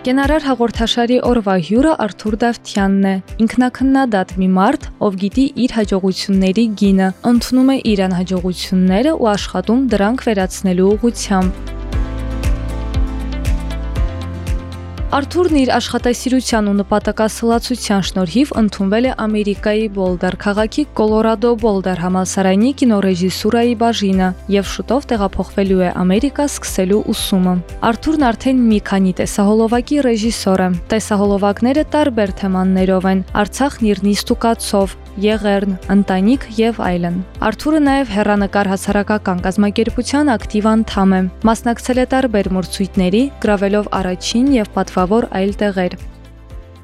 Կենարար հաղորդաշարի օրվա հյուրը Արթուր Դավթյանն է։ Ինքնակննադատ մի մարդ, ով գիտի իր հաջողությունների գինը, ընդունում է իր անհաջողությունները ու աշխատում դրանք վերացնելու ուղղությամբ։ Արթուրն իր աշխատասիրության ու նպատակասլացության շնորհիվ ընդունվել է Ամերիկայի Բոլդեր քաղաքի Կոլորադո Բոլդեր համալսարանի կինոռեժիսուրայի բաժինը եւ շուտով տեղափոխվելու է Ամերիկա սկսելու ուսումը։ Արթուրն արդեն մի քանի տեսահոլովակի ռեժիսոր է։ Տեսահոլովակները տարբեր թեմաներով են՝ Արցախն իր նիստուկացով, Եղեռն, ընտանիք եւ այլն։ Արթուրը նաեւ հերանեկար հասարակական կազմակերպության ակտիվ անդամ է։ Մասնակցել է տարբեր մրցույթների, գրավելով առաջին եւ պատվավոր այլ տեղեր։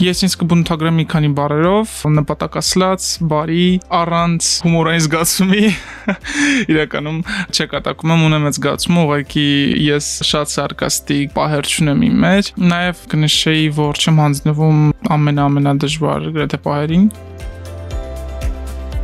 Ես ինձ կբնութագրեմ մի քանի բառերով՝ նպատակասլաց, բարի, առանց հումորային զգացումի։ Իրականում չկատակում եմ ունեմ այդ զգացումը, ուղղակի ես շատ սարկաստիկ պահեր չունեմ իմ մեջ։ Նաև կնշեի, որ չեմ հանձնվում ամենաամենադժվար գրեթե պահերին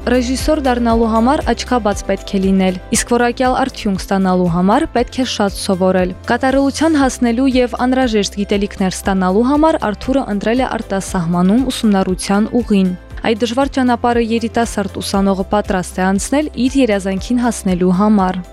Ռեժիսոր դառնալու համար աչքաբաց պետք է լինել, իսկ որակյալ արդյունք ստանալու համար պետք է շատ սովորել։ Կատարելության հասնելու եւ անհրաժեշտ գիտելիքներ ստանալու համար Արթուրը ընտրել է արտասահմանում ուսումնառության ուղին։ Այդ դժվար ճանապարհը երիտասարդ ուսանողը պատրաստ է անցնել իր երազանքին հասնելու համար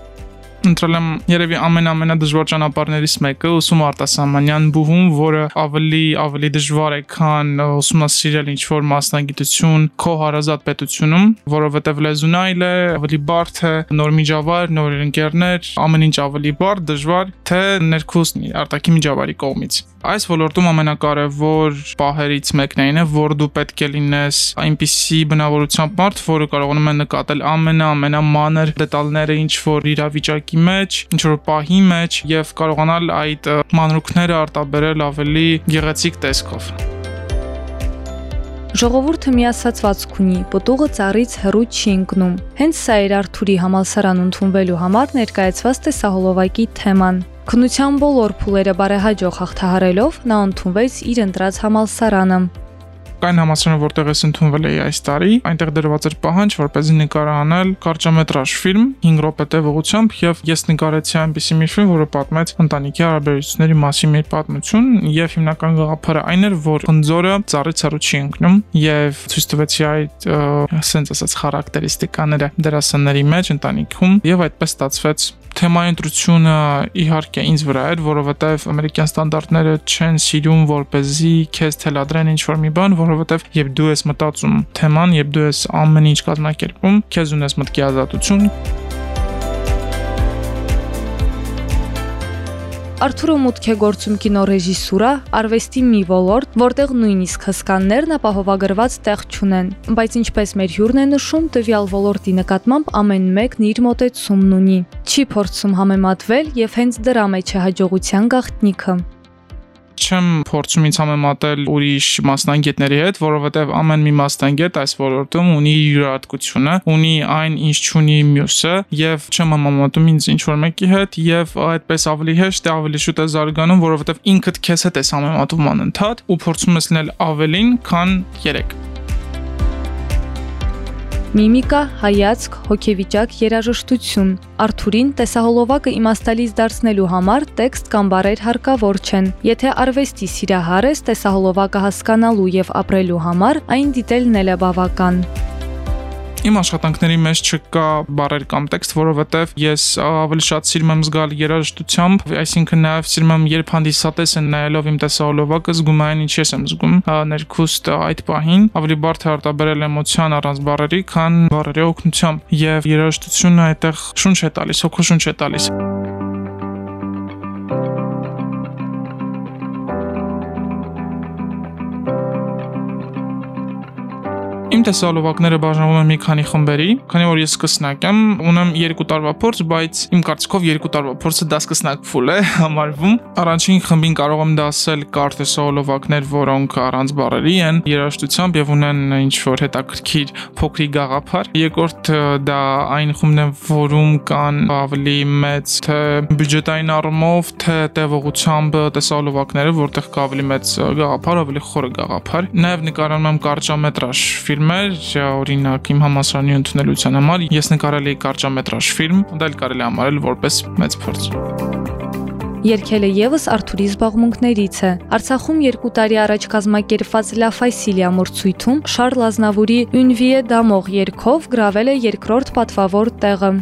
ընտրել եմ երևի ամենամենադժվար ճանապարհներից մեկը ուսում արտասահմանյան բուհում, որը ավելի ավելի դժվար է, քան ուսումնասիրել ինչ որ մասնագիտություն քո հարազատ պետությունում, որովհետև լեզուն այլ է, ավելի բարդ է, նոր միջավայր, նոր ընկերներ, ամեն ինչ ավելի բարդ, դժվար, թե ներքուստ արտաքին միջավայրի կողմից։ Այս ոլորտում ամենակարևոր պահերից մեկն այն է, որ դու պետք է լինես այնպիսի բնավորությամբ մարդ, որը կարողանում է նկատել ամենա ամենամանր դետալները ինչ որ իրավիճակի մեջ, ինչ որ պահի մեջ եւ կարողանալ այդ մանրուքները արտաբերել ավելի գեղեցիկ տեսքով։ Ժողովուրդը միասացվածք ունի, պտուղը ծառից հեռու չի ընկնում։ Հենց սա էր Արթուրի համալսարան ընդունվելու համար ներկայացված տեսահոլովակի թեման։ Քնության բոլոր փուլերը բարեհաջող հաղթահարելով նա ընդունվեց իր ընտրած համալսարանը կային համասարանը, որտեղ ես ընդունվել էի այս տարի, այնտեղ դրված էր պահանջ, որպեսզի նկարահանել կարճամետրաժ ֆիլմ 5 րոպե տևողությամբ եւ ես նկարեցի այնպիսի մի ֆիլմ, որը պատմեց ընտանիքի հարաբերությունների մասին մի պատմություն եւ հիմնական գաղափարը այն էր, որ խնձորը ծառից հեռու չի ընկնում եւ ցույց տվեցի այդ ասենց ասած խարակտերիստիկաները դերասանների մեջ ընտանիքում եւ այդպես ստացվեց. Թեմայի ընտրությունը իհարկե ինձ վրա էր, որովհետև ամերիկյան ստանդարտները չեն սիրում, որ เป զի քեզ թելադրեն ինչ որ մի բան, որովհետև երբ դու ես մտածում թեման, երբ դու ես ամեն ինչ կազմակերպում, քեզ ունես մտքի ազատություն Արթուրը մուտք է գործում կինոռեժիսուրա, արվեստի մի ոլորտ, որտեղ նույնիսկ հսկաններն ապահովագրված տեղ չունեն։ Բայց ինչպես մեր հյուրն է նշում, տվյալ ոլորտի նկատմամբ ամեն մեկն իր մոտեցումն ունի։ Չի փորձում համեմատվել եւ հենց դրա մեջ է հաջողության գաղտնիքը չեմ փորձում ինձ համեմատել ուրիշ մասնագետների հետ, որովհետև ամեն մի մասնագետ այս ոլորտում ունի իր յուրահատկությունը, ունի այն, ինչ չունի մյուսը, եւ չեմ համեմատում ինձ ինչ որ մեկի հետ եւ այդպես ավելի հեշտ է, ավելի շուտ է զարգանում, որովհետև ինքդ քեզ հետ ես համեմատում անընդհատ ու փորձում ես լինել ավելին, քան երեք Միմիկա, հայացք, հոգեվիճակ, երաժշտություն։ Արթուրին տեսահոլովակը իմաստալից դարձնելու համար տեքստ կամ բառեր հարկավոր չեն։ Եթե արվեստի սիրահար ես, տեսահոլովակը հասկանալու եւ ապրելու համար այն դիտելն էլ է բավական իմ աշխատանքների մեջ չկա բարեր կամ տեքստ, որովհետև ես ավելի շատ սիրում եմ զգալ երաժշտությամբ, այսինքն նաև սիրում եմ երբ հանդիսատես են նայելով իմ տեսահոլովակը զգում այն ինչ ես եմ զգում ներքուստ այդ պահին, ավելի բարդ է արտաբերել էմոցիան առանց բարերի, քան բարերի օգնությամբ եւ երաժշտությունը այդտեղ շունչ է տալիս, հոգու շունչ է տալիս։ Իմ տեսալովակները բաժանվում են մի քանի խմբերի, քանի որ ես սկսնակ եմ, ունեմ 2 տարվա փորձ, բայց իմ կարծիքով 2 տարվա փորձը դա սկսնակ ֆուլ է համարվում։ Առաջին խմբին կարող եմ դասել կարճ տեսալովակներ, որոնք առանց բառերի են, երաժշտությամբ եւ ունեն ինչ որ հետաքրքիր փոքրիկ գաղափար։ Երկրորդ դա այն խումբն է, որում կան ավելի մեծ թե բյուջետային առումով, թե տևողությամբ տեսալովակները, որտեղ կա ավելի մեծ գաղափար, ավելի խորը գաղափար։ Նաեւ նկարանում եմ կարճամետրաժ ֆիլմ ֆիլմեր, օրինակ իմ համասարանի ընդունելության համար ես նկարել էի կարճամետրաժ ֆիլմ, դա էլ կարելի համարել որպես մեծ փորձ։ Երկելը եւս Արթուրի զբաղմունքներից է։ Արցախում 2 տարի առաջ կազմակերպված La Facilia մրցույթում Շարլ Ազնավուրի Une vie d'amour երգով գրավել է երկրորդ պատվավոր տեղը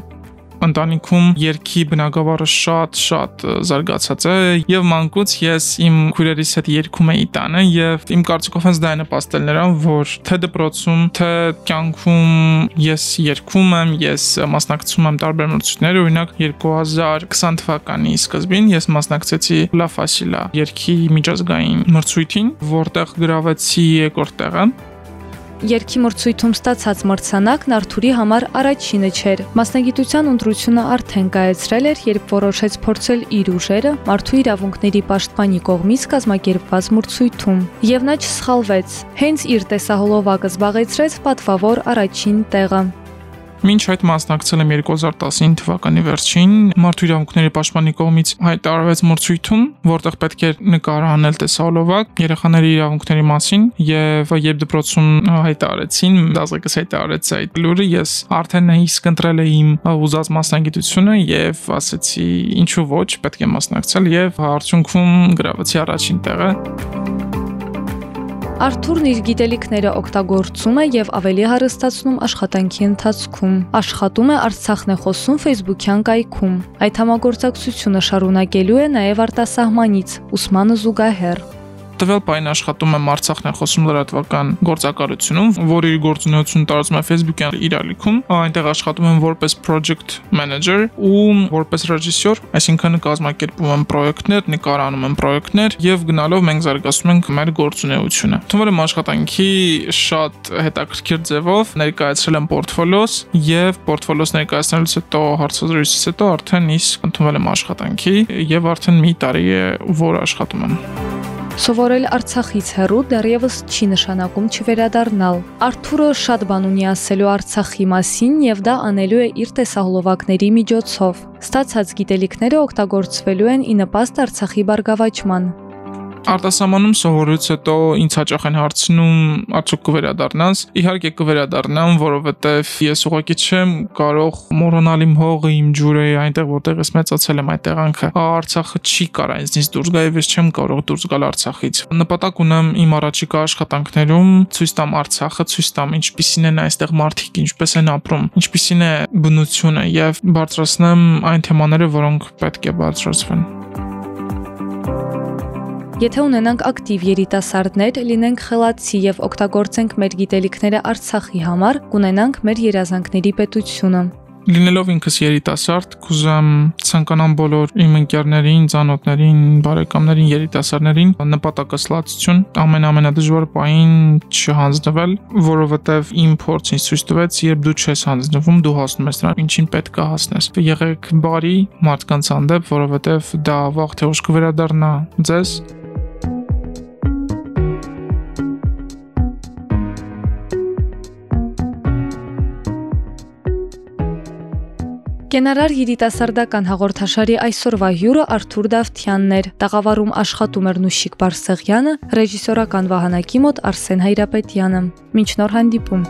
ընտանիքում երկի բնակավարը շատ-շատ զարգացած է եւ մանկուց ես իմ քույրերիս հետ երգում էի տանը եւ իմ կարծիքով հենց դա է նպաստել նրան, որ թե դպրոցում, թե կյանքում ես երգում եմ, ես մասնակցում եմ տարբեր մրցույթներ, օրինակ 2020 թվականի սկզբին ես մասնակցեցի La Facila երգի միջազգային մրցույթին, որտեղ գրավեցի երկրորդ տեղը Երկի մրցույթում ստացած մրցանակն Արթուրի համար առաջինը չէր։ Մասնագիտության ընտրությունը արդեն կայացրել էր, երբ որոշեց փորձել իր ուժերը մարդու իրավունքների պաշտպանի կողմից կազմակերպված մրցույթում։ Եվ նա չսխալվեց։ Հենց իր տեսահոլովակը զբաղեցրեց պատվավոր առաջին տեղը։ Մինչ այդ մասնակցել եմ 2019 թվականի վերջին մարդու իրավունքների պաշտպանի կողմից հայտարարվեց մրցույթում, որտեղ պետք էր նկար անել տեսալովակ երեխաների իրավունքների մասին եւ երբ դպրոցում հայտարարեցին, դասակս հայտարարեց այդ լուրը, ես արդեն իսկ ընտրել էի իմ ուզած մասնագիտությունը եւ ասացի ինչու ոչ, պետք է մասնակցել եւ արդյունքում գրավեցի առաջին տեղը։ Արթուրն իր գիտելիքները օգտագործում է եւ ավելի հարստացնում աշխատանքի ընթացքում։ Աշխատում է Արցախն է խոսում Facebook-յան կայքում։ Այդ համագործակցությունը շարունակելու է նաեւ արտասահմանից ուսմանը զուգահեռ տվյալ պայն աշխատում եմ Արցախն է խոսում լրատվական գործակալությունում, որ իր գործունեությունը տարածում է Facebook-յան իրալիքում, այնտեղ աշխատում եմ որպես project manager ու որպես ռեժիսոր, այսինքն կազմակերպում եմ պրոյեկտներ, նկարանում եմ պրոյեկտներ եւ գնալով մենք զարգացնում ենք մեր գործունեությունը։ Թվում եմ աշխատանքի շատ հետաքրքիր ձևով ներկայացրել եմ պորտֆոլիոս եւ պորտֆոլիոս ներկայացնելուց հետո հարցազրույցից հետո արդեն իսկ ընդունվել եմ աշխատանքի եւ արդեն մի տարի է որ աշխատում եմ։ Սովորել Արցախից հեռու դեռևս չի նշանակում չվերադառնալ։ Արթուրը շատ բան ունի ասելու Արցախի մասին եւ դա անելու է իր տեսահոլովակների միջոցով։ Ստացած գիտելիքները օգտագործվելու են ի նպաստ Արցախի բարգավաճման։ Արտասահմանում սովորույց հետո ինձ հաճախ են հարցնում, արդյոք կվերադառնաս։ Իհարկե կվերադառնամ, որովհետև ես ուղղակի չեմ կարող մոռանալ իմ հողը, իմ ջուրը, այնտեղ որտեղ ես մեծացել եմ այդ տեղանքը։ Արցախը չի կարա ինձնից դուրս գա եւ ես չեմ կարող դուրս գալ Արցախից։ Նպատակ ունեմ իմ առաջիկա աշխատանքներում ցույց տամ Արցախը, ցույց տամ ինչպիսին են այստեղ մարդիկ, ինչպես են ապրում, ինչպիսին է բնությունը եւ բարձրացնեմ այն թեմաները, որոնք պետք է բարձրացվեն։ Եթե ունենանք ակտիվ երիտասարդներ, լինենք խելացի եւ օգտագործենք մեր գիտելիքները Արցախի համար, կունենանք մեր երազանքների պետությունը։ Լինելով ինքս երիտասարդ, կուզեմ ցանկանամ բոլոր իմ ընկերներին, ծանոթներին, բարեկամներին, երիտասարդներին նպատակասլացություն ամենամենադժվար պահին չհանձնվել, որովհետև իմ փորձն ինձ ցույց տվեց, երբ դու չես հանձնվում, դու հասնում ես նրան, ինչին պետք է հասնես։ Եղեք բարի մարդկանց հանդեպ, որովհետև դա վաղ թե ուշ կվերադառնա ձեզ Կենարար երիտասարդական հաղորդաշարի այսօրվա հյուրը Արթուր Դավթյանն էր։ Տաղավարում աշխատում էր Նուշիկ Բարսեղյանը, ռեժիսորական վահանակի մոտ Արսեն Հայրապետյանը։ Մինչ նոր հանդիպում։